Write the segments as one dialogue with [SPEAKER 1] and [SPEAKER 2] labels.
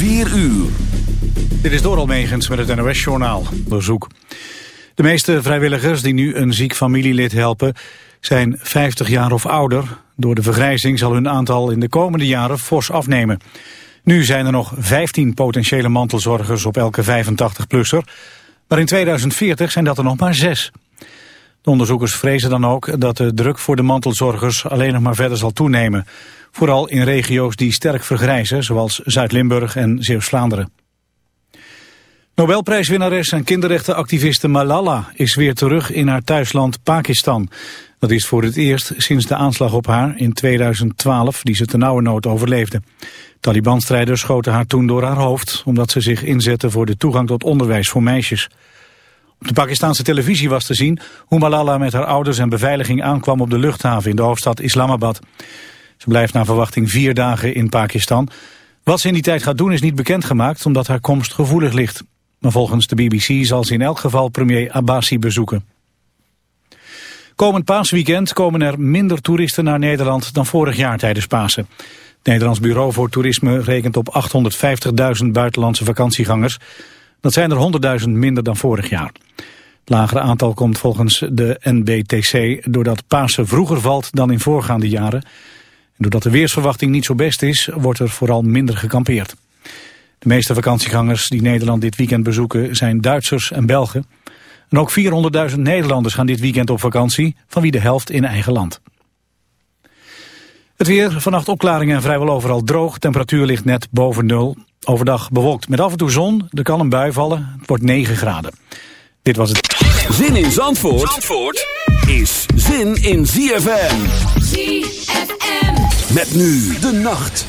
[SPEAKER 1] 4 uur.
[SPEAKER 2] Dit is Doral Megens met het NOS-journaal. Bezoek. De meeste vrijwilligers die nu een ziek familielid helpen... zijn 50 jaar of ouder. Door de vergrijzing zal hun aantal in de komende jaren fors afnemen. Nu zijn er nog 15 potentiële mantelzorgers op elke 85-plusser. Maar in 2040 zijn dat er nog maar 6. De onderzoekers vrezen dan ook dat de druk voor de mantelzorgers alleen nog maar verder zal toenemen. Vooral in regio's die sterk vergrijzen, zoals Zuid-Limburg en Zeeuws-Vlaanderen. Nobelprijswinnares en kinderrechtenactiviste Malala is weer terug in haar thuisland Pakistan. Dat is voor het eerst sinds de aanslag op haar in 2012, die ze nood overleefde. Taliban-strijders schoten haar toen door haar hoofd, omdat ze zich inzetten voor de toegang tot onderwijs voor meisjes. Op de Pakistanse televisie was te zien hoe Malala met haar ouders en beveiliging aankwam op de luchthaven in de hoofdstad Islamabad. Ze blijft naar verwachting vier dagen in Pakistan. Wat ze in die tijd gaat doen is niet bekendgemaakt omdat haar komst gevoelig ligt. Maar volgens de BBC zal ze in elk geval premier Abbasi bezoeken. Komend paasweekend komen er minder toeristen naar Nederland dan vorig jaar tijdens Pasen. Het Nederlands Bureau voor Toerisme rekent op 850.000 buitenlandse vakantiegangers. Dat zijn er 100.000 minder dan vorig jaar. Het lagere aantal komt volgens de NBTC doordat Pasen vroeger valt dan in voorgaande jaren. En doordat de weersverwachting niet zo best is, wordt er vooral minder gekampeerd. De meeste vakantiegangers die Nederland dit weekend bezoeken zijn Duitsers en Belgen. En ook 400.000 Nederlanders gaan dit weekend op vakantie, van wie de helft in eigen land. Het weer, vannacht opklaringen en vrijwel overal droog. Temperatuur ligt net boven nul. Overdag bewolkt met af en toe zon. Er kan een bui vallen. Het wordt 9 graden. Dit was het.
[SPEAKER 1] Zin in Zandvoort, Zandvoort is zin in ZFM.
[SPEAKER 3] ZFM.
[SPEAKER 1] Met nu de nacht.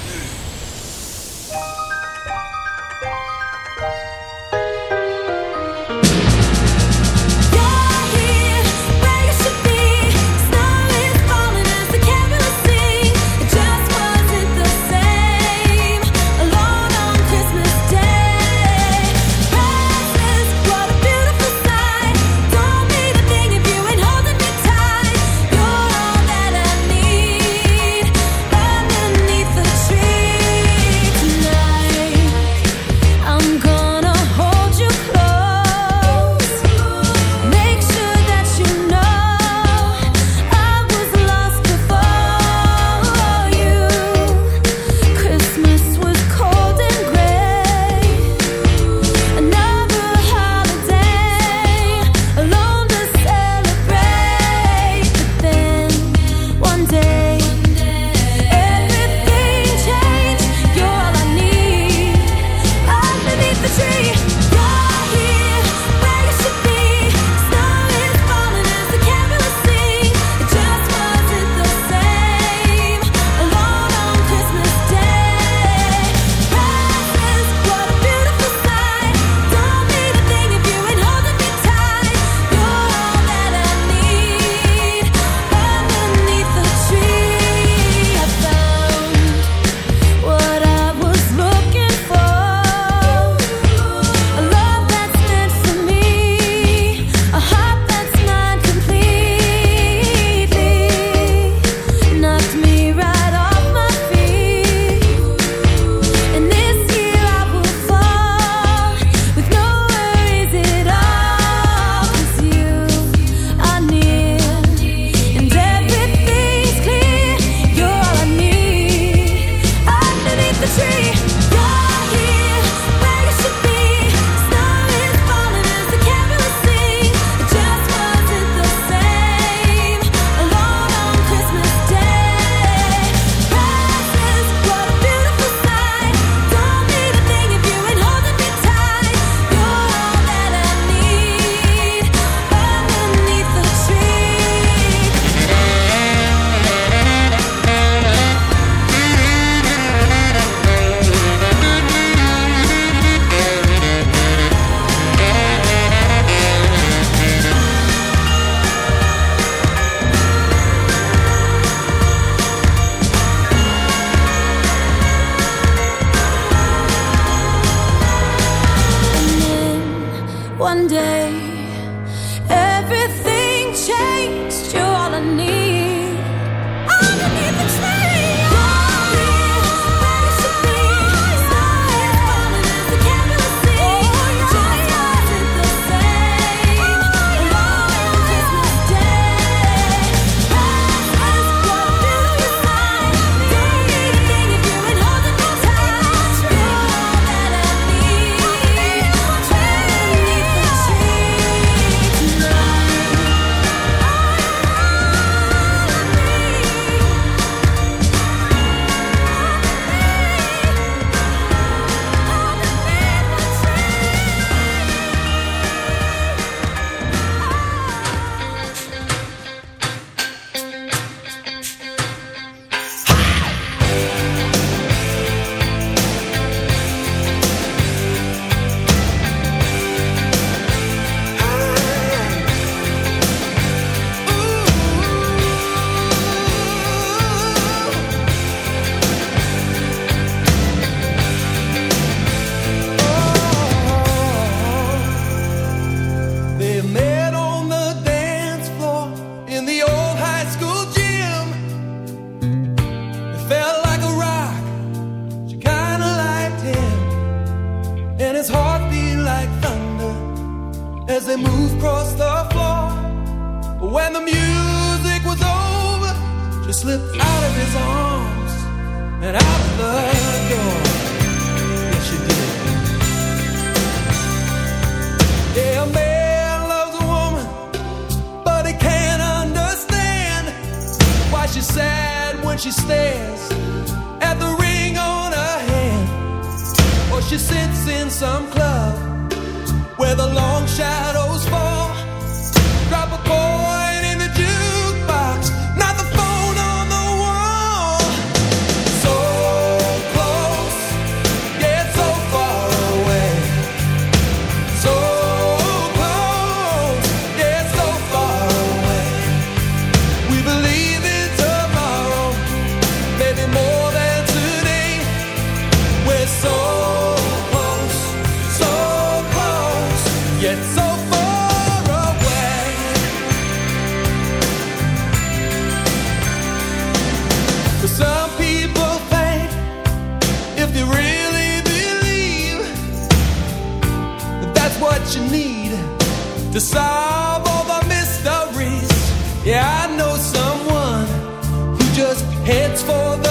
[SPEAKER 4] What you need to solve all the mysteries. Yeah, I know someone who just heads for the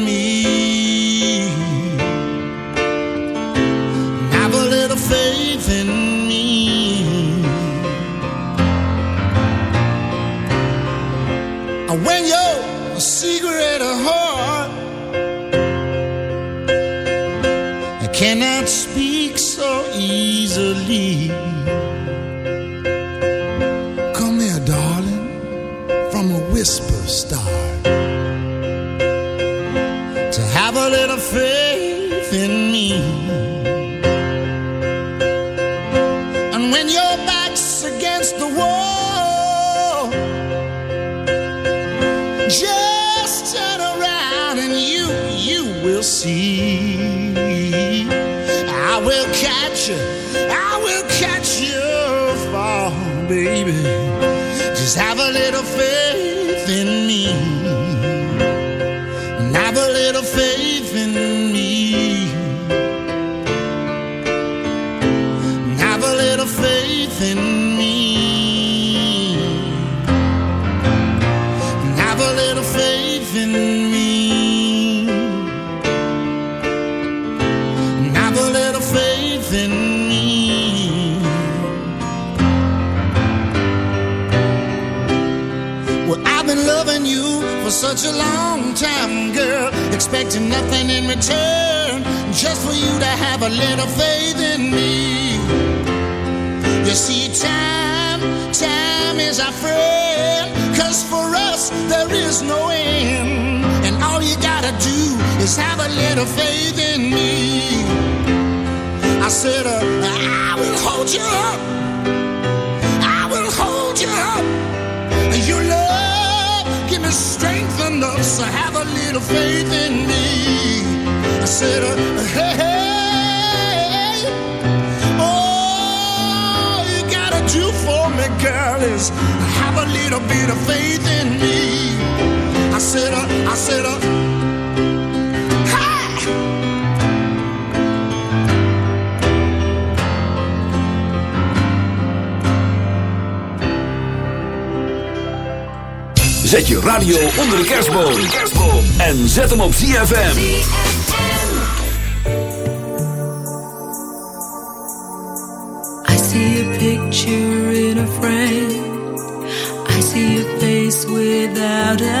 [SPEAKER 5] faith in me. I said, hey, hey, all you gotta do for me, girl, is have a little bit of faith in me. I said, uh, I said, uh,
[SPEAKER 3] Zet je radio onder de kerstboom. En zet hem op CFM.
[SPEAKER 1] I see a picture in a frame. I see a face without a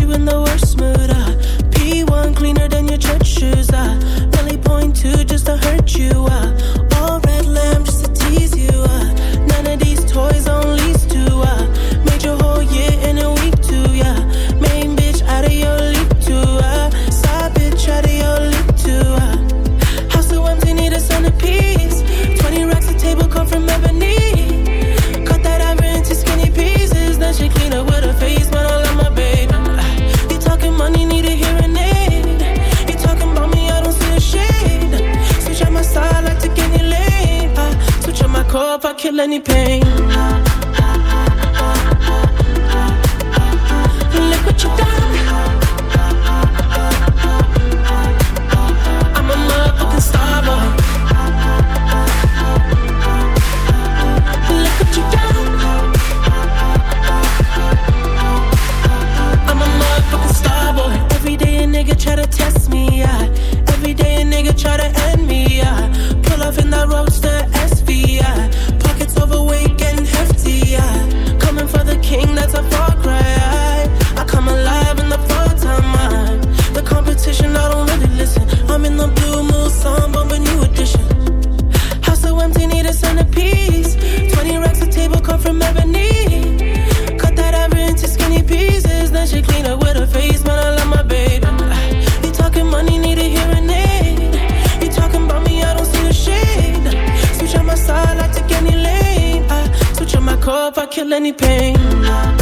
[SPEAKER 1] you
[SPEAKER 6] in the worst mood. Uh. P1 cleaner than your church shoes. Uh. Belly point two just to hurt you. Uh. Any pain. Any pain.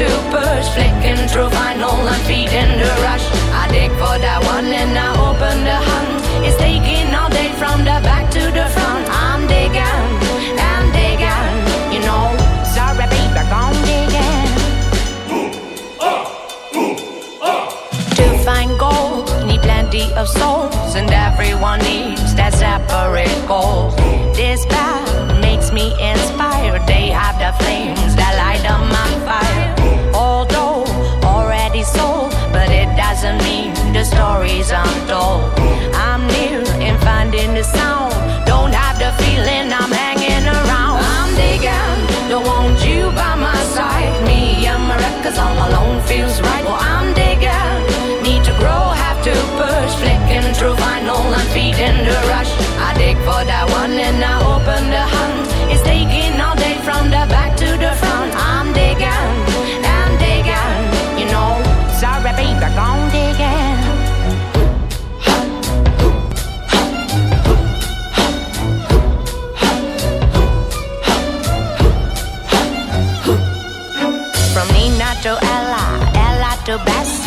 [SPEAKER 7] to push. Flicking through vinyl and feeding the rush. I dig for that one and I open the hunt. It's taking all day from the back to the front. I'm digging, I'm digging, you know. Sorry, baby, gone digging. To find gold, need plenty of souls, and everyone needs that separate goal. This path makes me inspired. They have the flames story's untold. I'm near and finding the sound. Don't have the feeling I'm hanging around. I'm digging, don't want you by my side. Me and my records all alone feels right. Well, I'm digging, need to grow, have to push. Flicking through vinyl and feeding the rush. I dig for that one and I open the hunt. It's taking all day from the back to the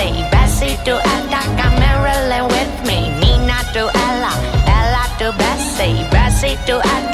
[SPEAKER 7] Bessie, Bessie to Attica, Marilyn with me. Nina to Ella, Ella to Bessie, Bessie to Attica,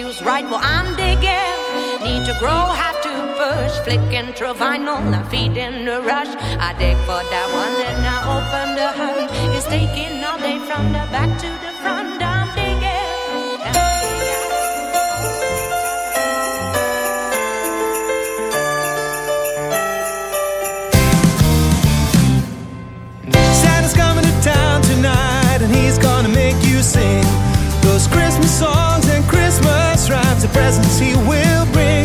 [SPEAKER 7] feels right. Well, I'm digging. Need to grow, have to push. Flicking through vinyl, I'm feeding the rush. I dig for that one, then I open the hunt. It's taking all day from the back to the front. I'm digging.
[SPEAKER 4] Santa's coming to town tonight, and he's gonna make you sing. Those Christmas songs and Christmas rhymes, the presents he will bring.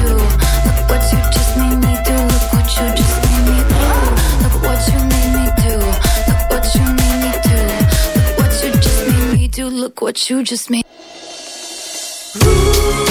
[SPEAKER 8] What you just made.
[SPEAKER 9] Some